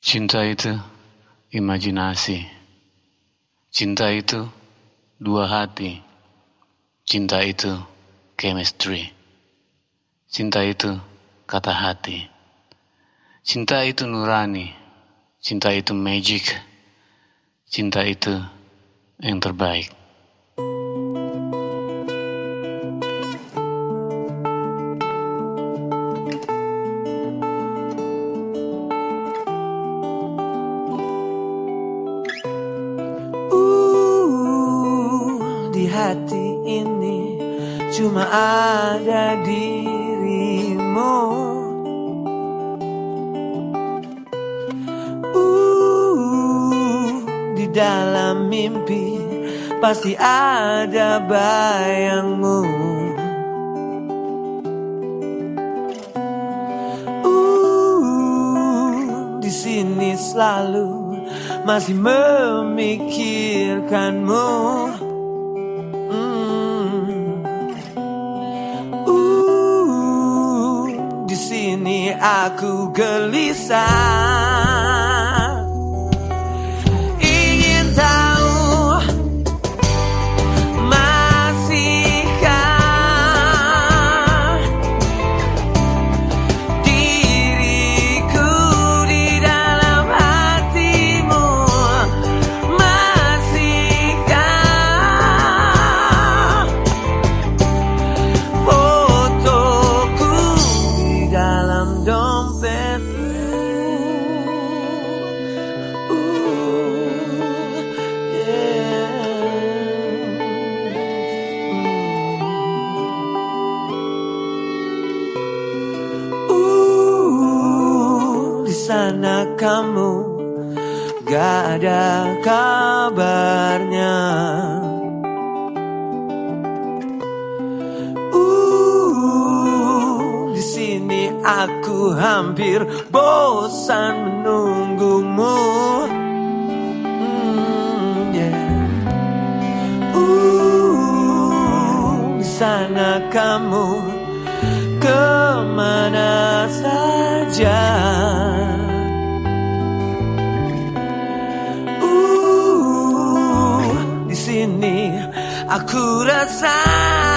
Cinta itu imajinasi. Cinta itu dua hati. Cinta itu chemistry. Cinta itu kata hati. Cinta itu nurani. Cinta itu magic. Cinta itu yang terbaik. Hati ini cuma ada dirimu. Uh, Di dalam mimpi pasti ada bayangmu. Uh, Di sini selalu masih memikirkanmu aku gelisah. Kamu gak ada kabarnya. Uh, di sini aku hampir bosan menunggumu. Hmm, yeah. Uh, di sana kamu ke mana saja? I could have.